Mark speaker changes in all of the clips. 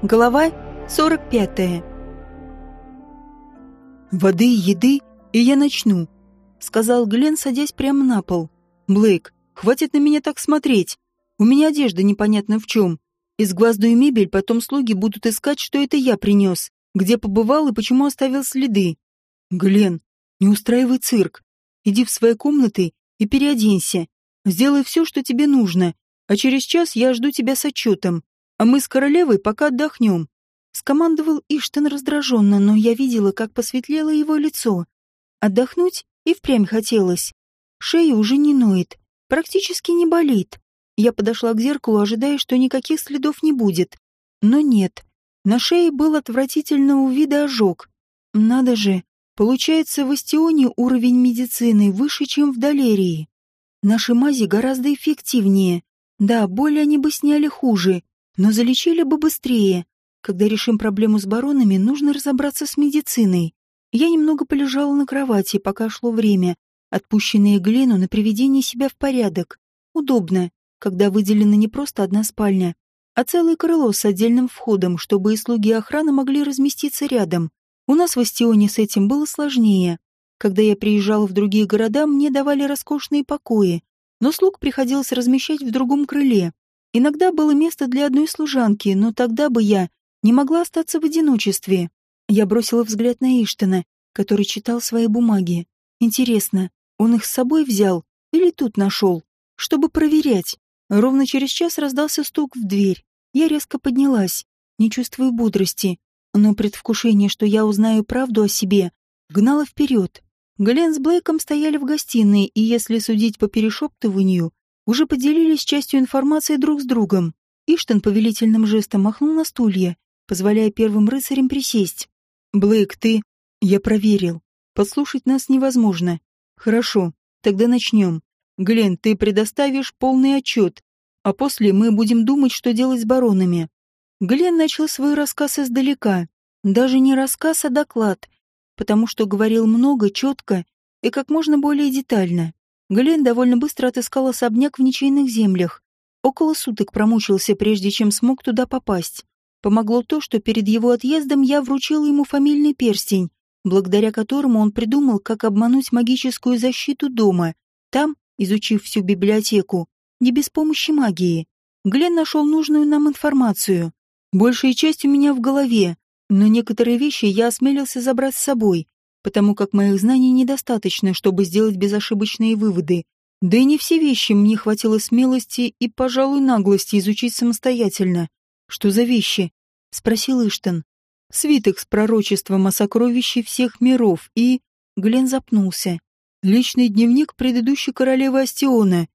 Speaker 1: Глава 45. «Воды и еды, и я начну», — сказал Глен, садясь прямо на пол. «Блейк, хватит на меня так смотреть. У меня одежда непонятно в чем. Из гвозду мебель потом слуги будут искать, что это я принес, где побывал и почему оставил следы. Глен, не устраивай цирк. Иди в свои комнаты и переоденься. Сделай все, что тебе нужно, а через час я жду тебя с отчетом а мы с королевой пока отдохнем. Скомандовал Иштен раздраженно, но я видела, как посветлело его лицо. Отдохнуть и впрямь хотелось. Шея уже не ноет, практически не болит. Я подошла к зеркалу, ожидая, что никаких следов не будет. Но нет. На шее был отвратительного вида ожог. Надо же, получается, в Астионе уровень медицины выше, чем в Далерии. Наши мази гораздо эффективнее. Да, боль они бы сняли хуже, но залечили бы быстрее. Когда решим проблему с баронами, нужно разобраться с медициной. Я немного полежала на кровати, пока шло время, отпущенное Глену на приведение себя в порядок. Удобно, когда выделена не просто одна спальня, а целое крыло с отдельным входом, чтобы и слуги охраны могли разместиться рядом. У нас в Астионе с этим было сложнее. Когда я приезжала в другие города, мне давали роскошные покои, но слуг приходилось размещать в другом крыле. Иногда было место для одной служанки, но тогда бы я не могла остаться в одиночестве. Я бросила взгляд на Иштена, который читал свои бумаги. Интересно, он их с собой взял или тут нашел, чтобы проверять? Ровно через час раздался стук в дверь. Я резко поднялась, не чувствуя бодрости, но предвкушение, что я узнаю правду о себе, гнало вперед. Глен с Блейком стояли в гостиной, и если судить по перешептыванию, уже поделились частью информации друг с другом. Иштен повелительным жестом махнул на стулья, позволяя первым рыцарям присесть. «Блейк, ты...» «Я проверил. Подслушать нас невозможно. Хорошо, тогда начнем. Глен, ты предоставишь полный отчет, а после мы будем думать, что делать с баронами». Глен начал свой рассказ издалека. Даже не рассказ, а доклад, потому что говорил много, четко и как можно более детально. Глен довольно быстро отыскал особняк в ничейных землях. Около суток промучился, прежде чем смог туда попасть. Помогло то, что перед его отъездом я вручила ему фамильный перстень, благодаря которому он придумал, как обмануть магическую защиту дома. Там, изучив всю библиотеку, не без помощи магии, Глен нашел нужную нам информацию. Большая часть у меня в голове, но некоторые вещи я осмелился забрать с собой, потому как моих знаний недостаточно, чтобы сделать безошибочные выводы. Да и не все вещи мне хватило смелости и, пожалуй, наглости изучить самостоятельно. «Что за вещи?» — спросил Иштен. «Свиток с пророчеством о сокровище всех миров и...» Глен запнулся. «Личный дневник предыдущей королевы Астиона.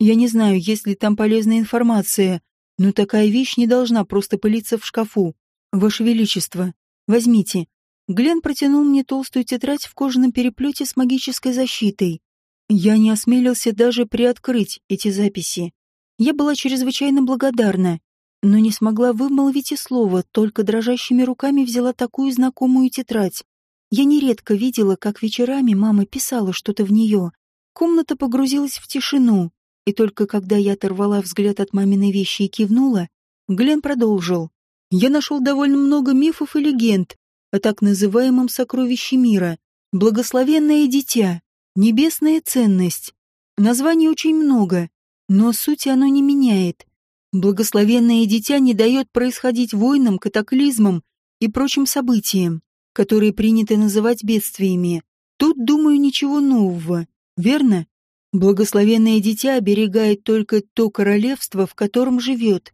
Speaker 1: Я не знаю, есть ли там полезная информация, но такая вещь не должна просто пылиться в шкафу. Ваше Величество, возьмите. Глен протянул мне толстую тетрадь в кожаном переплете с магической защитой. Я не осмелился даже приоткрыть эти записи. Я была чрезвычайно благодарна, но не смогла вымолвить и слова, только дрожащими руками взяла такую знакомую тетрадь. Я нередко видела, как вечерами мама писала что-то в нее. Комната погрузилась в тишину, и только когда я оторвала взгляд от маминой вещи и кивнула, Глен продолжил. Я нашел довольно много мифов и легенд, о так называемом сокровище мира, благословенное дитя, небесная ценность. Названий очень много, но сути оно не меняет. Благословенное дитя не дает происходить войнам, катаклизмам и прочим событиям, которые принято называть бедствиями. Тут, думаю, ничего нового, верно? Благословенное дитя оберегает только то королевство, в котором живет,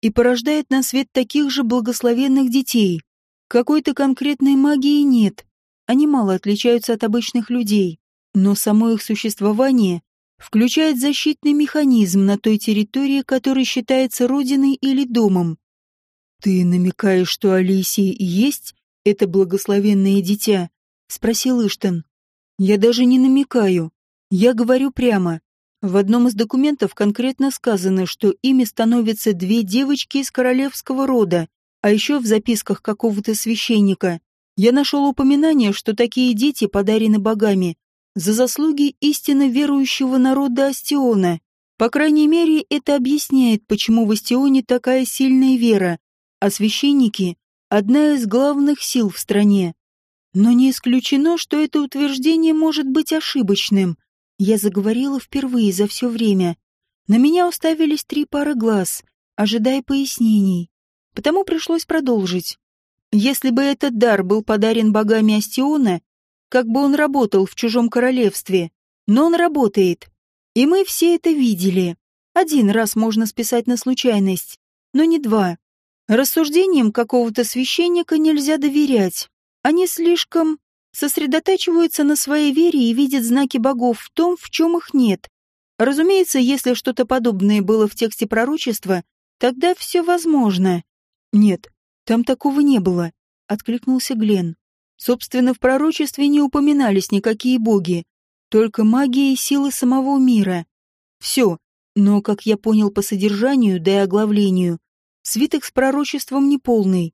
Speaker 1: и порождает на свет таких же благословенных детей. Какой-то конкретной магии нет. Они мало отличаются от обычных людей, но само их существование включает защитный механизм на той территории, которая считается родиной или домом. «Ты намекаешь, что Алисия есть это благословенное дитя?» — спросил Иштен. «Я даже не намекаю. Я говорю прямо. В одном из документов конкретно сказано, что ими становятся две девочки из королевского рода, а еще в записках какого-то священника я нашел упоминание, что такие дети подарены богами за заслуги истинно верующего народа Астиона. По крайней мере, это объясняет, почему в Астионе такая сильная вера, а священники — одна из главных сил в стране. Но не исключено, что это утверждение может быть ошибочным. Я заговорила впервые за все время. На меня уставились три пары глаз, ожидая пояснений. Потому пришлось продолжить. Если бы этот дар был подарен богами Астиона, как бы он работал в чужом королевстве. Но он работает. И мы все это видели. Один раз можно списать на случайность, но не два. Рассуждениям какого-то священника нельзя доверять. Они слишком сосредотачиваются на своей вере и видят знаки богов в том, в чем их нет. Разумеется, если что-то подобное было в тексте пророчества, тогда все возможно. Нет, там такого не было, откликнулся Глен. Собственно, в пророчестве не упоминались никакие боги, только магия и силы самого мира. Все, но, как я понял по содержанию, да и оглавлению, свиток с пророчеством неполный.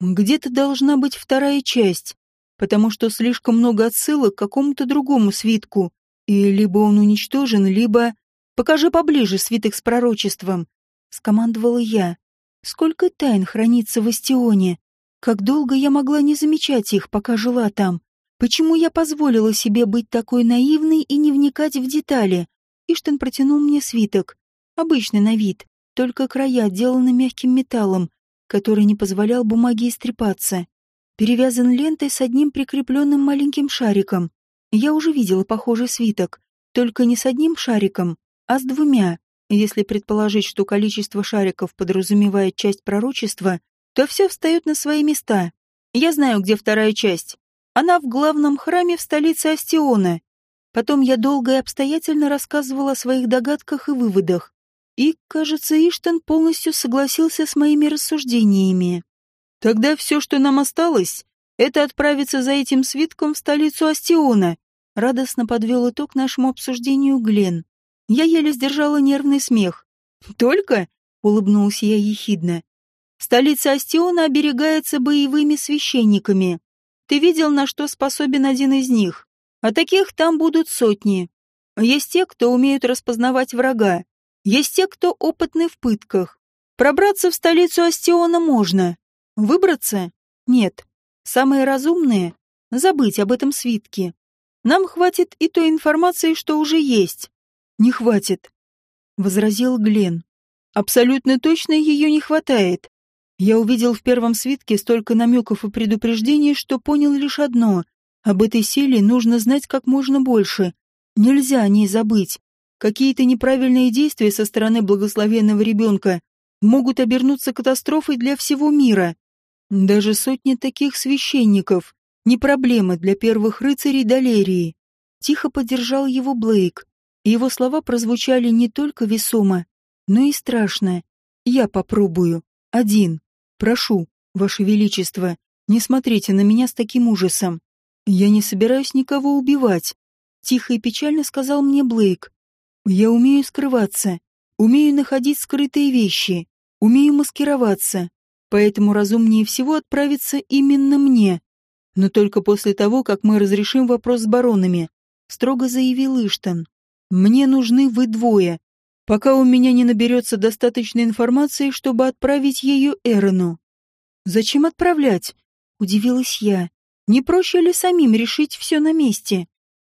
Speaker 1: Где-то должна быть вторая часть, потому что слишком много отсылок к какому-то другому свитку, и либо он уничтожен, либо... «Покажи поближе свиток с пророчеством», — скомандовала я. «Сколько тайн хранится в Астионе? Как долго я могла не замечать их, пока жила там? Почему я позволила себе быть такой наивной и не вникать в детали?» Иштен протянул мне свиток. Обычный на вид, только края отделаны мягким металлом, который не позволял бумаге истрепаться перевязан лентой с одним прикрепленным маленьким шариком. Я уже видела похожий свиток, только не с одним шариком, а с двумя. Если предположить, что количество шариков подразумевает часть пророчества, то все встает на свои места. Я знаю, где вторая часть. Она в главном храме в столице Астиона. Потом я долго и обстоятельно рассказывала о своих догадках и выводах. И, кажется, Иштен полностью согласился с моими рассуждениями. Тогда все, что нам осталось, это отправиться за этим свитком в столицу Астиона. Радостно подвел итог нашему обсуждению Глен. Я еле сдержала нервный смех. Только? Улыбнулся я ехидно. Столица Астиона оберегается боевыми священниками. Ты видел, на что способен один из них? А таких там будут сотни. Есть те, кто умеют распознавать врага. Есть те, кто опытны в пытках. Пробраться в столицу Астиона можно, Выбраться? Нет. Самое разумное — забыть об этом свитке. Нам хватит и той информации, что уже есть. Не хватит, — возразил Глен. Абсолютно точно ее не хватает. Я увидел в первом свитке столько намеков и предупреждений, что понял лишь одно. Об этой силе нужно знать как можно больше. Нельзя о ней забыть. Какие-то неправильные действия со стороны благословенного ребенка могут обернуться катастрофой для всего мира. Даже сотни таких священников — не проблема для первых рыцарей Далерии. Тихо поддержал его Блейк. Его слова прозвучали не только весомо, но и страшно. «Я попробую. Один. Прошу, Ваше Величество, не смотрите на меня с таким ужасом. Я не собираюсь никого убивать», — тихо и печально сказал мне Блейк. «Я умею скрываться, умею находить скрытые вещи, умею маскироваться, поэтому разумнее всего отправиться именно мне. Но только после того, как мы разрешим вопрос с баронами, строго заявил Иштан. Мне нужны вы двое, пока у меня не наберется достаточной информации, чтобы отправить ее Эрону. Зачем отправлять? Удивилась я. Не проще ли самим решить все на месте?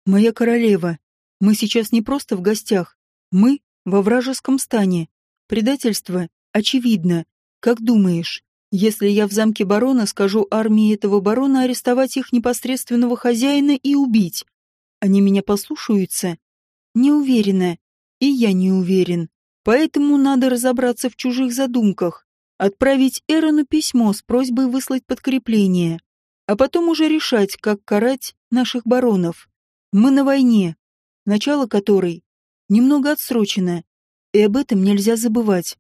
Speaker 1: Моя королева, мы сейчас не просто в гостях. Мы во вражеском стане. Предательство очевидно. Как думаешь, если я в замке барона скажу армии этого барона арестовать их непосредственного хозяина и убить, они меня послушаются? Не уверена. И я не уверен. Поэтому надо разобраться в чужих задумках, отправить Эрону письмо с просьбой выслать подкрепление, а потом уже решать, как карать наших баронов. Мы на войне, начало которой немного отсрочено, и об этом нельзя забывать.